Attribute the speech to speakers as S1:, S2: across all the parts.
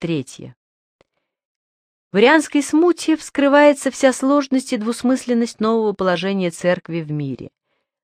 S1: Третье. В ирианской смуте вскрывается вся сложность и двусмысленность нового положения церкви в мире.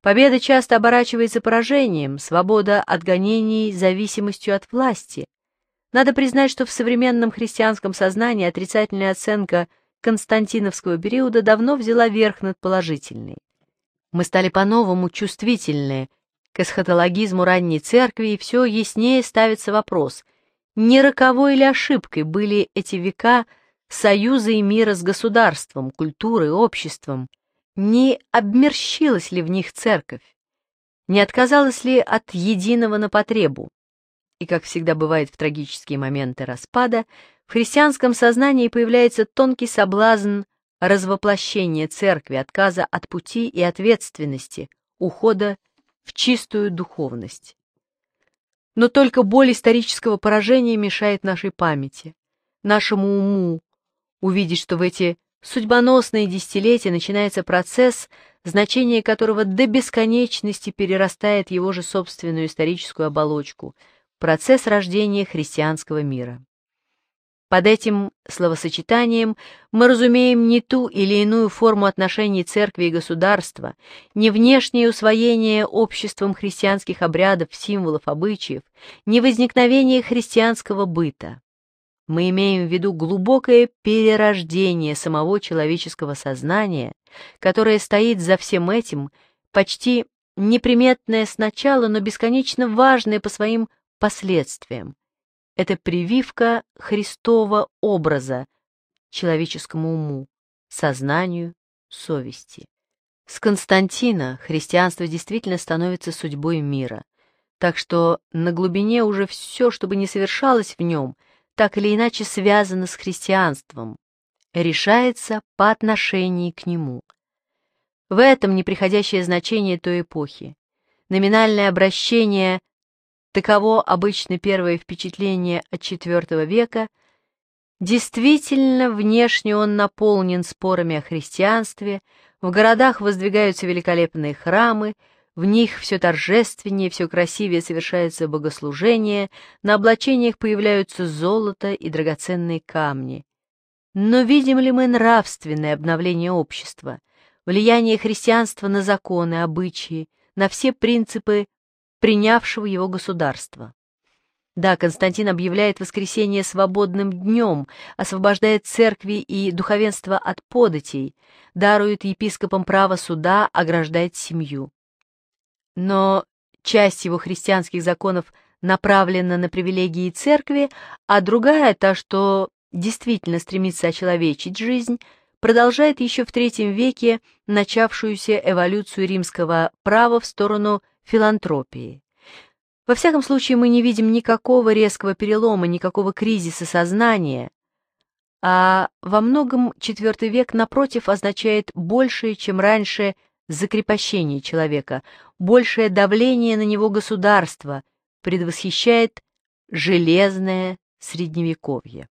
S1: Победа часто оборачивается поражением, свобода от гонений зависимостью от власти. Надо признать, что в современном христианском сознании отрицательная оценка константиновского периода давно взяла верх над положительной. Мы стали по-новому чувствительны к эсхатологизму ранней церкви, и все яснее ставится вопрос – не роковой ли ошибкой были эти века союза и мира с государством, культурой, обществом? Не обмерщилась ли в них церковь? Не отказалась ли от единого на потребу? И, как всегда бывает в трагические моменты распада, в христианском сознании появляется тонкий соблазн развоплощения церкви, отказа от пути и ответственности, ухода в чистую духовность. Но только боль исторического поражения мешает нашей памяти, нашему уму, увидеть, что в эти судьбоносные десятилетия начинается процесс, значение которого до бесконечности перерастает его же собственную историческую оболочку, процесс рождения христианского мира. Под этим словосочетанием мы разумеем не ту или иную форму отношений церкви и государства, не внешнее усвоение обществом христианских обрядов, символов, обычаев, не возникновение христианского быта. Мы имеем в виду глубокое перерождение самого человеческого сознания, которое стоит за всем этим, почти неприметное сначала, но бесконечно важное по своим последствиям, это прививка Христова образа человеческому уму, сознанию, совести. С Константина христианство действительно становится судьбой мира, так что на глубине уже все, что бы ни совершалось в нем, так или иначе связано с христианством, решается по отношению к нему. В этом неприходящее значение той эпохи. Номинальное обращение таково обычно первое впечатление от IV века, действительно внешне он наполнен спорами о христианстве, в городах воздвигаются великолепные храмы, в них все торжественнее, все красивее совершается богослужение, на облачениях появляются золото и драгоценные камни. Но видим ли мы нравственное обновление общества, влияние христианства на законы, обычаи, на все принципы принявшего его государства. Да, Константин объявляет воскресенье свободным днем, освобождает церкви и духовенство от податей, дарует епископам право суда, ограждает семью. Но часть его христианских законов направлена на привилегии церкви, а другая, та, что действительно стремится очеловечить жизнь, продолжает еще в III веке начавшуюся эволюцию римского права в сторону филантропии. Во всяком случае, мы не видим никакого резкого перелома, никакого кризиса сознания, а во многом IV век, напротив, означает большее, чем раньше, закрепощение человека, большее давление на него государства, предвосхищает железное средневековье.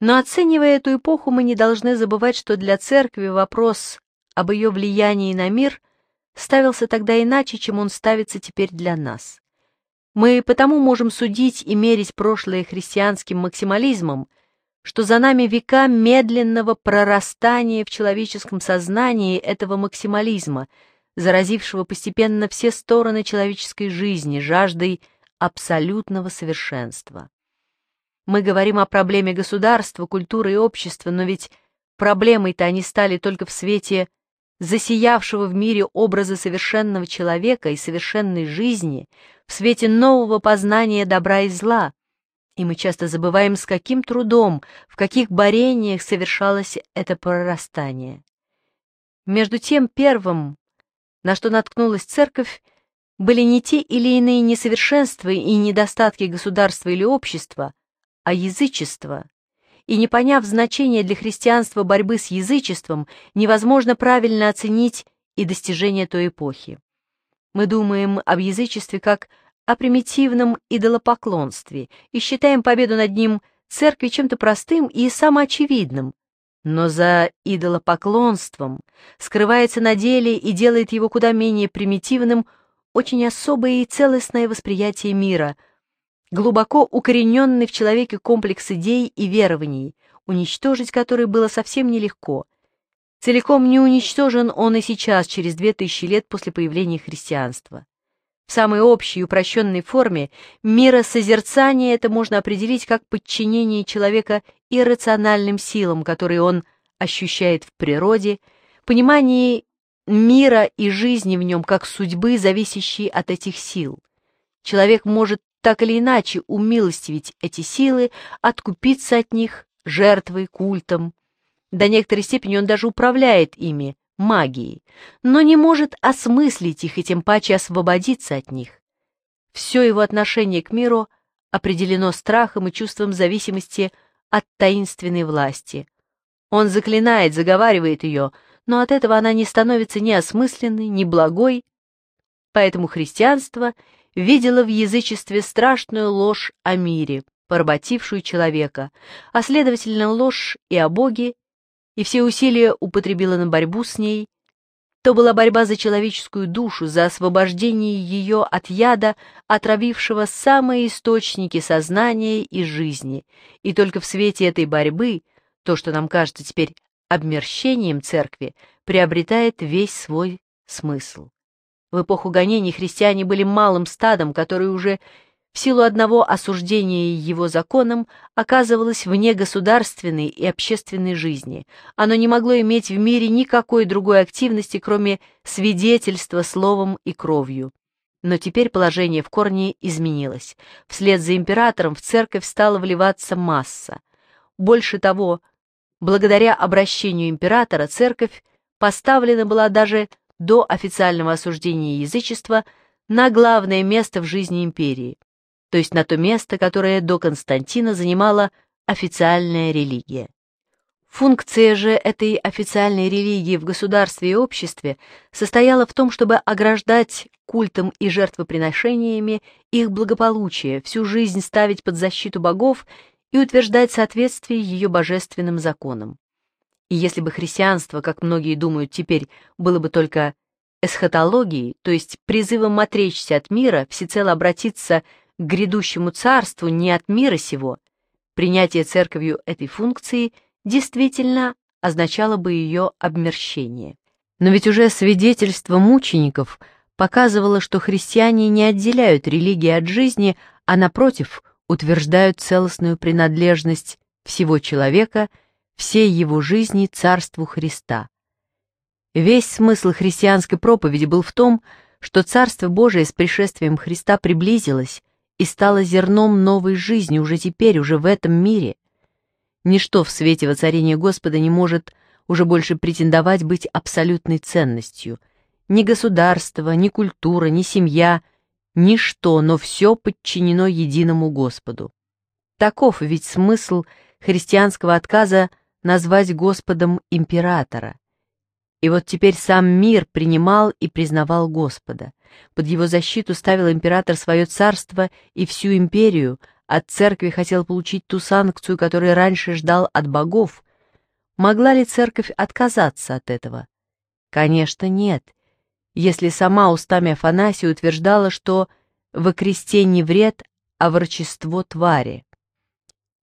S1: Но оценивая эту эпоху, мы не должны забывать, что для церкви вопрос об ее влиянии на мир – ставился тогда иначе, чем он ставится теперь для нас. Мы потому можем судить и мерить прошлое христианским максимализмом, что за нами века медленного прорастания в человеческом сознании этого максимализма, заразившего постепенно все стороны человеческой жизни жаждой абсолютного совершенства. Мы говорим о проблеме государства, культуры и общества, но ведь проблемой-то они стали только в свете засиявшего в мире образа совершенного человека и совершенной жизни в свете нового познания добра и зла, и мы часто забываем, с каким трудом, в каких борениях совершалось это прорастание. Между тем первым, на что наткнулась церковь, были не те или иные несовершенства и недостатки государства или общества, а язычество, и не поняв значения для христианства борьбы с язычеством, невозможно правильно оценить и достижения той эпохи. Мы думаем об язычестве как о примитивном идолопоклонстве и считаем победу над ним церкви чем-то простым и самоочевидным. Но за идолопоклонством скрывается на деле и делает его куда менее примитивным очень особое и целостное восприятие мира – глубоко укорененный в человеке комплекс идей и верований, уничтожить который было совсем нелегко. Целиком не уничтожен он и сейчас, через две тысячи лет после появления христианства. В самой общей упрощенной форме миросозерцание это можно определить как подчинение человека иррациональным силам, которые он ощущает в природе, понимание мира и жизни в нем как судьбы, зависящей от этих сил. Человек может так или иначе умилостивить эти силы, откупиться от них жертвой, культом. До некоторой степени он даже управляет ими, магией, но не может осмыслить их и тем паче освободиться от них. Все его отношение к миру определено страхом и чувством зависимости от таинственной власти. Он заклинает, заговаривает ее, но от этого она не становится ни осмысленной, ни благой, поэтому христианство — видела в язычестве страшную ложь о мире, поработившую человека, а следовательно ложь и о Боге, и все усилия употребила на борьбу с ней, то была борьба за человеческую душу, за освобождение ее от яда, отравившего самые источники сознания и жизни, и только в свете этой борьбы, то, что нам кажется теперь обмерщением церкви, приобретает весь свой смысл. В эпоху гонений христиане были малым стадом, которое уже в силу одного осуждения его законом оказывалось вне государственной и общественной жизни. Оно не могло иметь в мире никакой другой активности, кроме свидетельства словом и кровью. Но теперь положение в корне изменилось. Вслед за императором в церковь стала вливаться масса. Больше того, благодаря обращению императора церковь поставлена была даже до официального осуждения язычества на главное место в жизни империи, то есть на то место, которое до Константина занимала официальная религия. Функция же этой официальной религии в государстве и обществе состояла в том, чтобы ограждать культом и жертвоприношениями их благополучие, всю жизнь ставить под защиту богов и утверждать соответствие ее божественным законам. И если бы христианство, как многие думают теперь, было бы только эсхатологией, то есть призывом отречься от мира, всецело обратиться к грядущему царству не от мира сего, принятие церковью этой функции действительно означало бы ее обмерщение. Но ведь уже свидетельство мучеников показывало, что христиане не отделяют религии от жизни, а напротив, утверждают целостную принадлежность всего человека – всей его жизни царству Христа. Весь смысл христианской проповеди был в том, что Царство Божие с пришествием Христа приблизилось и стало зерном новой жизни уже теперь, уже в этом мире. Ничто в свете воцарения Господа не может уже больше претендовать быть абсолютной ценностью. Ни государство, ни культура, ни семья, ничто, но все подчинено единому Господу. Таков ведь смысл христианского отказа – назвать Господом императора. И вот теперь сам мир принимал и признавал Господа. Под его защиту ставил император свое царство и всю империю, от церкви хотел получить ту санкцию, которую раньше ждал от богов. Могла ли церковь отказаться от этого? Конечно, нет, если сама устами Афанасия утверждала, что «во кресте не вред, а ворчество твари».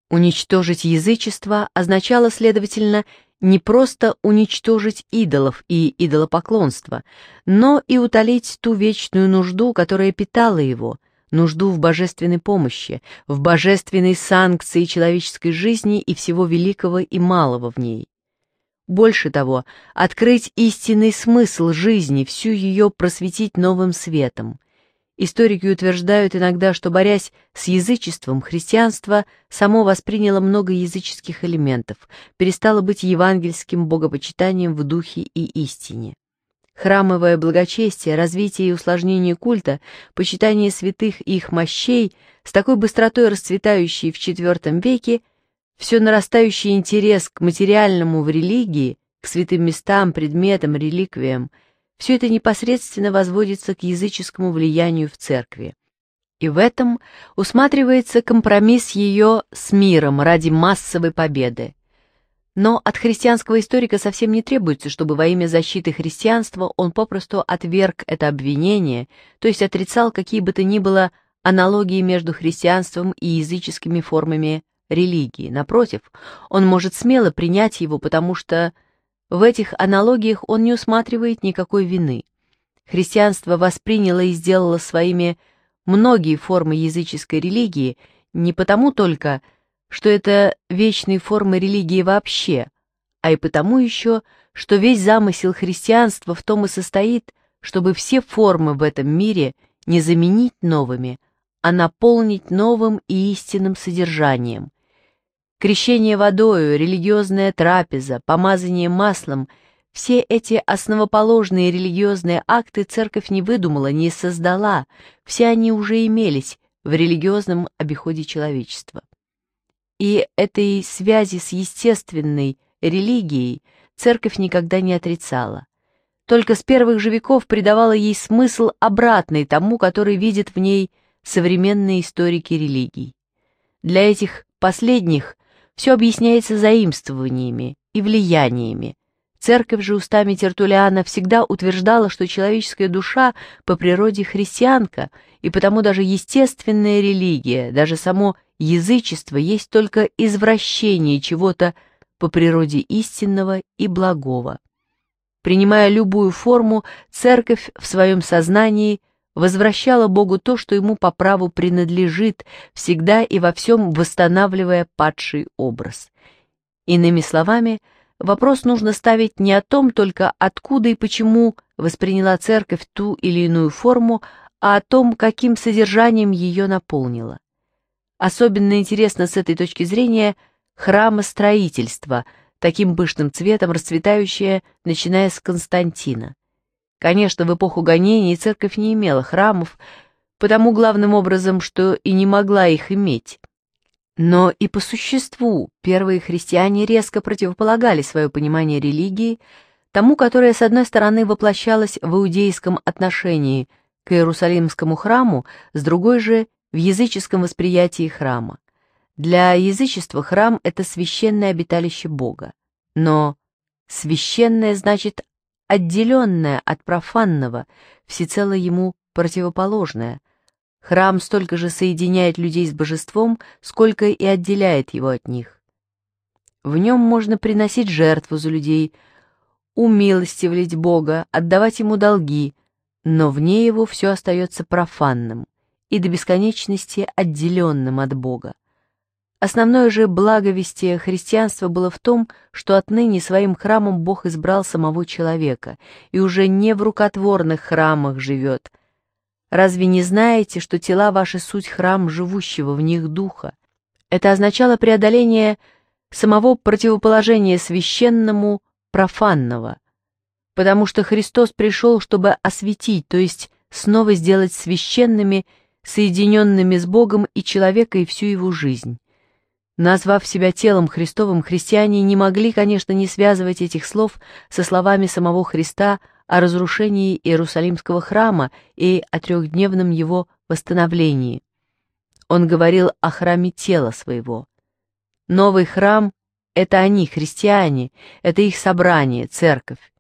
S1: Уничтожить язычество означало, следовательно, не просто уничтожить идолов и идолопоклонство, но и утолить ту вечную нужду, которая питала его, нужду в божественной помощи, в божественной санкции человеческой жизни и всего великого и малого в ней. Больше того, открыть истинный смысл жизни, всю ее просветить новым светом – Историки утверждают иногда, что, борясь с язычеством, христианство само восприняло много языческих элементов, перестало быть евангельским богопочитанием в духе и истине. Храмовое благочестие, развитие и усложнение культа, почитание святых и их мощей, с такой быстротой расцветающие в IV веке, все нарастающий интерес к материальному в религии, к святым местам, предметам, реликвиям – все это непосредственно возводится к языческому влиянию в церкви. И в этом усматривается компромисс ее с миром ради массовой победы. Но от христианского историка совсем не требуется, чтобы во имя защиты христианства он попросту отверг это обвинение, то есть отрицал какие бы то ни было аналогии между христианством и языческими формами религии. Напротив, он может смело принять его, потому что в этих аналогиях он не усматривает никакой вины. Христианство восприняло и сделало своими многие формы языческой религии не потому только, что это вечные формы религии вообще, а и потому еще, что весь замысел христианства в том и состоит, чтобы все формы в этом мире не заменить новыми, а наполнить новым и истинным содержанием, Крещение водою, религиозная трапеза, помазание маслом – все эти основоположные религиозные акты церковь не выдумала, не создала, все они уже имелись в религиозном обиходе человечества. И этой связи с естественной религией церковь никогда не отрицала. Только с первых же веков придавала ей смысл обратный тому, который видят в ней современные историки религий. Для этих последних все объясняется заимствованиями и влияниями. Церковь же устами Тертулиана всегда утверждала, что человеческая душа по природе христианка, и потому даже естественная религия, даже само язычество есть только извращение чего-то по природе истинного и благого. Принимая любую форму, церковь в своем сознании возвращала Богу то, что ему по праву принадлежит, всегда и во всем восстанавливая падший образ. Иными словами, вопрос нужно ставить не о том только, откуда и почему восприняла церковь ту или иную форму, а о том, каким содержанием ее наполнила. Особенно интересно с этой точки зрения храмостроительство, таким пышным цветом расцветающее, начиная с Константина. Конечно, в эпоху гонений церковь не имела храмов, потому главным образом, что и не могла их иметь. Но и по существу первые христиане резко противополагали свое понимание религии тому, которое, с одной стороны, воплощалось в иудейском отношении к Иерусалимскому храму, с другой же – в языческом восприятии храма. Для язычества храм – это священное обиталище Бога. Но священное значит отделенное от профанного, всецело ему противоположное. Храм столько же соединяет людей с божеством, сколько и отделяет его от них. В нем можно приносить жертву за людей, умилостивлять Бога, отдавать ему долги, но вне его все остается профанным и до бесконечности отделенным от Бога. Основное же благовестие христианства было в том, что отныне своим храмом Бог избрал самого человека, и уже не в рукотворных храмах живет. Разве не знаете, что тела ваши суть храм живущего в них духа? Это означало преодоление самого противоположения священному профанного, потому что Христос пришел, чтобы осветить, то есть снова сделать священными, соединенными с Богом и человека и всю его жизнь. Назвав себя телом Христовым, христиане не могли, конечно, не связывать этих слов со словами самого Христа о разрушении Иерусалимского храма и о трехдневном его восстановлении. Он говорил о храме тела своего. Новый храм — это они, христиане, это их собрание, церковь.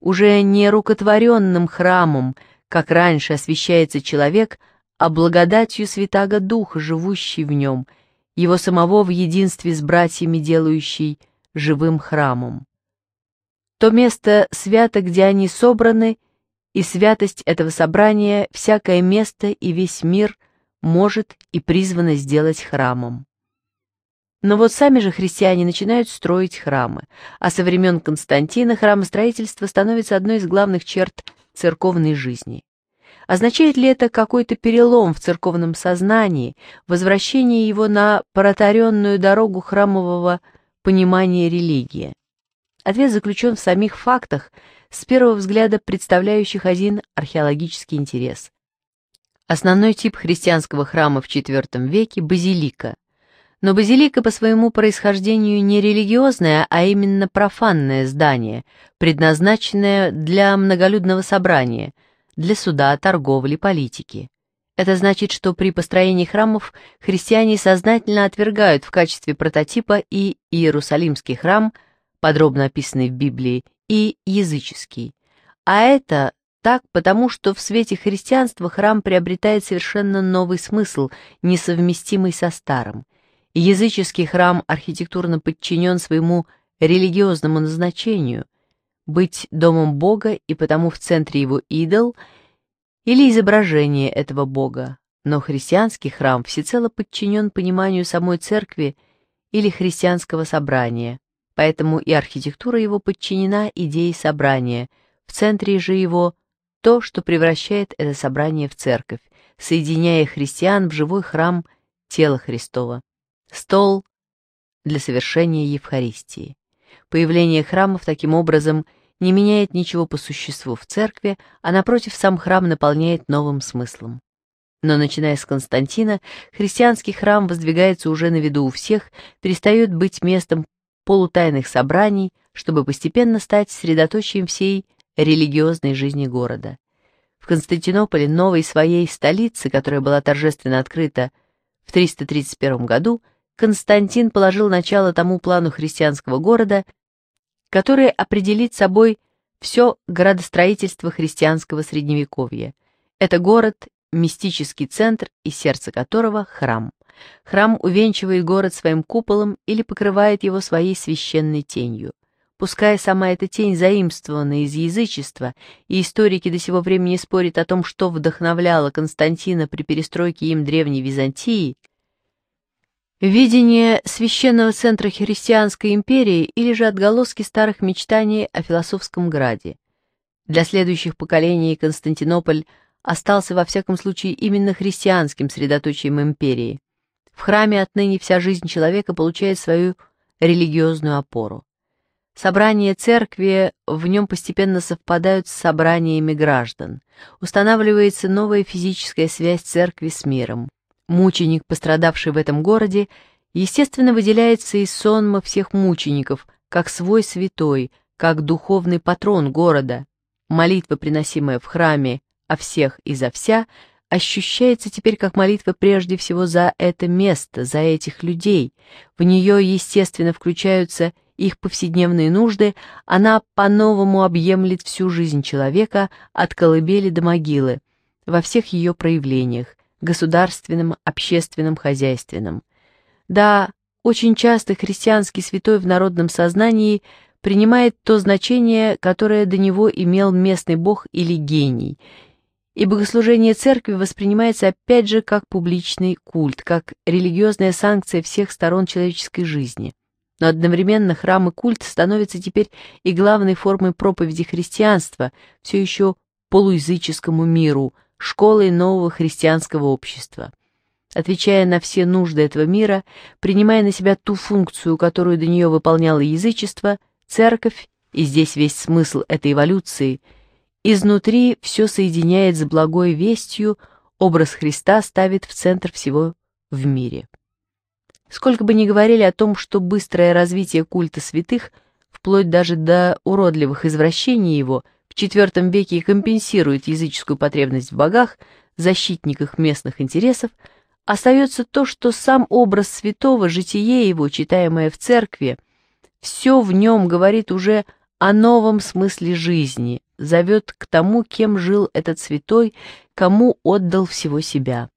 S1: Уже не рукотворенным храмом, как раньше освящается человек, а благодатью Святаго Духа, живущий в нем — его самого в единстве с братьями, делающий живым храмом. То место свято, где они собраны, и святость этого собрания всякое место и весь мир может и призвано сделать храмом. Но вот сами же христиане начинают строить храмы, а со времен Константина храмостроительство становится одной из главных черт церковной жизни. Означает ли это какой-то перелом в церковном сознании, возвращение его на протаренную дорогу храмового понимания религии? Ответ заключен в самих фактах, с первого взгляда представляющих один археологический интерес. Основной тип христианского храма в IV веке – базилика. Но базилика по своему происхождению не религиозное, а именно профанное здание, предназначенное для многолюдного собрания – для суда, торговли, политики. Это значит, что при построении храмов христиане сознательно отвергают в качестве прототипа и Иерусалимский храм, подробно описанный в Библии, и языческий. А это так, потому что в свете христианства храм приобретает совершенно новый смысл, несовместимый со старым. Языческий храм архитектурно подчинен своему религиозному назначению, быть домом Бога и потому в центре его идол или изображение этого Бога, но христианский храм всецело подчинен пониманию самой церкви или христианского собрания, поэтому и архитектура его подчинена идее собрания, в центре же его то, что превращает это собрание в церковь, соединяя христиан в живой храм тела Христова, стол для совершения Евхаристии. Появление храмов таким образом – не меняет ничего по существу в церкви, а напротив сам храм наполняет новым смыслом. Но начиная с Константина, христианский храм воздвигается уже на виду у всех, перестает быть местом полутайных собраний, чтобы постепенно стать средоточием всей религиозной жизни города. В Константинополе, новой своей столице, которая была торжественно открыта в 331 году, Константин положил начало тому плану христианского города – которое определит собой все градостроительство христианского средневековья. Это город, мистический центр и сердце которого – храм. Храм увенчивает город своим куполом или покрывает его своей священной тенью. Пускай сама эта тень заимствована из язычества, и историки до сего времени спорят о том, что вдохновляло Константина при перестройке им Древней Византии – Видение священного центра христианской империи или же отголоски старых мечтаний о философском граде. Для следующих поколений Константинополь остался во всяком случае именно христианским средоточием империи. В храме отныне вся жизнь человека получает свою религиозную опору. Собрания церкви в нем постепенно совпадают с собраниями граждан. Устанавливается новая физическая связь церкви с миром. Мученик, пострадавший в этом городе, естественно, выделяется из сонма всех мучеников, как свой святой, как духовный патрон города. Молитва, приносимая в храме о всех и за вся, ощущается теперь как молитва прежде всего за это место, за этих людей. В нее, естественно, включаются их повседневные нужды, она по-новому объемлет всю жизнь человека от колыбели до могилы, во всех ее проявлениях, государственным, общественным, хозяйственным. Да, очень часто христианский святой в народном сознании принимает то значение, которое до него имел местный бог или гений, и богослужение церкви воспринимается опять же как публичный культ, как религиозная санкция всех сторон человеческой жизни. Но одновременно храм и культ становятся теперь и главной формой проповеди христианства, все еще полуязыческому миру – школой нового христианского общества, отвечая на все нужды этого мира, принимая на себя ту функцию, которую до нее выполняло язычество, церковь, и здесь весь смысл этой эволюции, изнутри все соединяет с благой вестью, образ Христа ставит в центр всего в мире. Сколько бы ни говорили о том, что быстрое развитие культа святых, вплоть даже до уродливых извращений его – в IV веке и компенсирует языческую потребность в богах, защитниках местных интересов, остается то, что сам образ святого, житие его, читаемое в церкви, все в нем говорит уже о новом смысле жизни, зовет к тому, кем жил этот святой, кому отдал всего себя.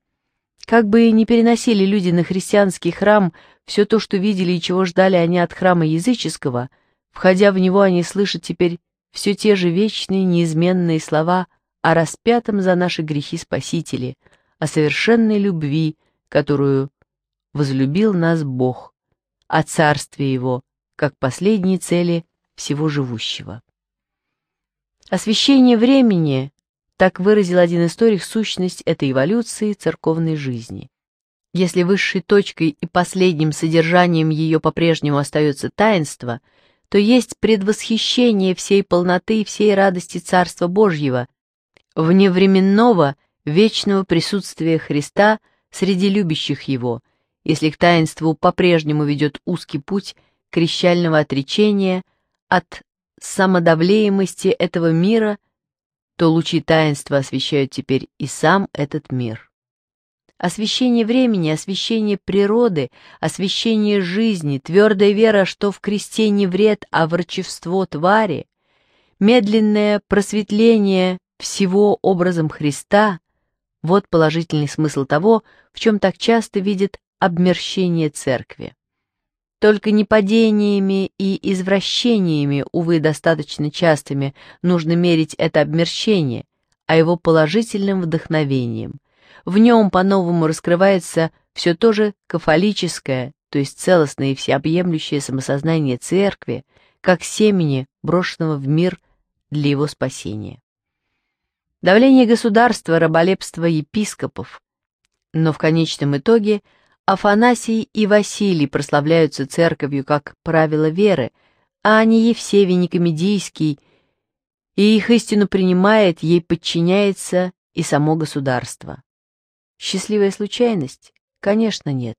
S1: Как бы и не переносили люди на христианский храм все то, что видели и чего ждали они от храма языческого, входя в него, они слышат теперь все те же вечные неизменные слова о распятом за наши грехи Спасителе, о совершенной любви, которую возлюбил нас Бог, о царстве Его, как последней цели всего живущего. Освящение времени, так выразил один историк сущность этой эволюции церковной жизни. Если высшей точкой и последним содержанием ее по-прежнему остается таинство – то есть предвосхищение всей полноты и всей радости Царства Божьего, вневременного, вечного присутствия Христа среди любящих Его, если к таинству по-прежнему ведет узкий путь крещального отречения от самодавлеемости этого мира, то лучи таинства освещают теперь и сам этот мир. Освящение времени, освящение природы, освящение жизни, твердая вера, что в кресте не вред, а врачевство твари, медленное просветление всего образом Христа – вот положительный смысл того, в чем так часто видят обмерщение церкви. Только не падениями и извращениями, увы, достаточно частыми, нужно мерить это обмерщение, а его положительным вдохновением. В нем по-новому раскрывается все то же кафолическое, то есть целостное и всеобъемлющее самосознание церкви, как семени, брошенного в мир для его спасения. Давление государства, раболепство епископов. Но в конечном итоге Афанасий и Василий прославляются церковью как правило веры, а они не все Никомедийский, и их истину принимает, ей подчиняется и само государство. Счастливая случайность? Конечно, нет.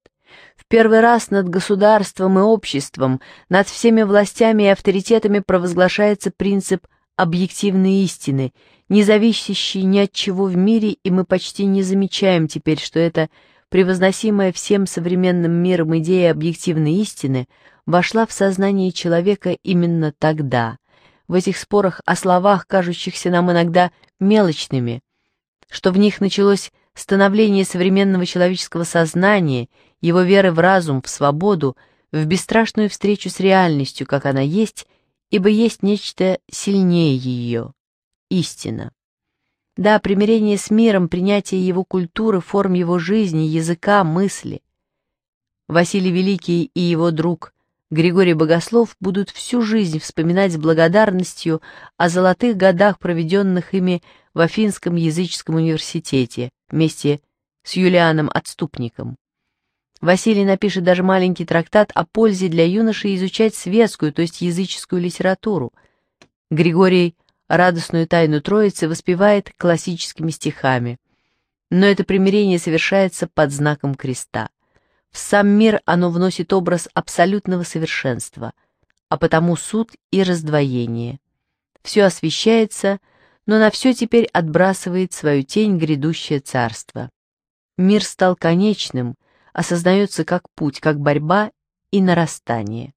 S1: В первый раз над государством и обществом, над всеми властями и авторитетами провозглашается принцип объективной истины, не зависящий ни от чего в мире, и мы почти не замечаем теперь, что эта превозносимая всем современным миром идея объективной истины вошла в сознание человека именно тогда, в этих спорах о словах, кажущихся нам иногда мелочными, что в них началось становление современного человеческого сознания, его веры в разум, в свободу, в бесстрашную встречу с реальностью, как она есть, ибо есть нечто сильнее ее — истина. Да, примирение с миром, принятие его культуры, форм его жизни, языка, мысли. Василий Великий и его друг Григорий Богослов будут всю жизнь вспоминать с благодарностью о золотых годах, проведенных ими в Афинском языческом университете вместе с Юлианом Отступником. Василий напишет даже маленький трактат о пользе для юноши изучать светскую, то есть языческую литературу. Григорий радостную тайну Троицы воспевает классическими стихами. Но это примирение совершается под знаком креста. В сам мир оно вносит образ абсолютного совершенства, а потому суд и раздвоение. Все освещается – но на все теперь отбрасывает свою тень грядущее царство. Мир стал конечным, осознается как путь, как борьба и нарастание.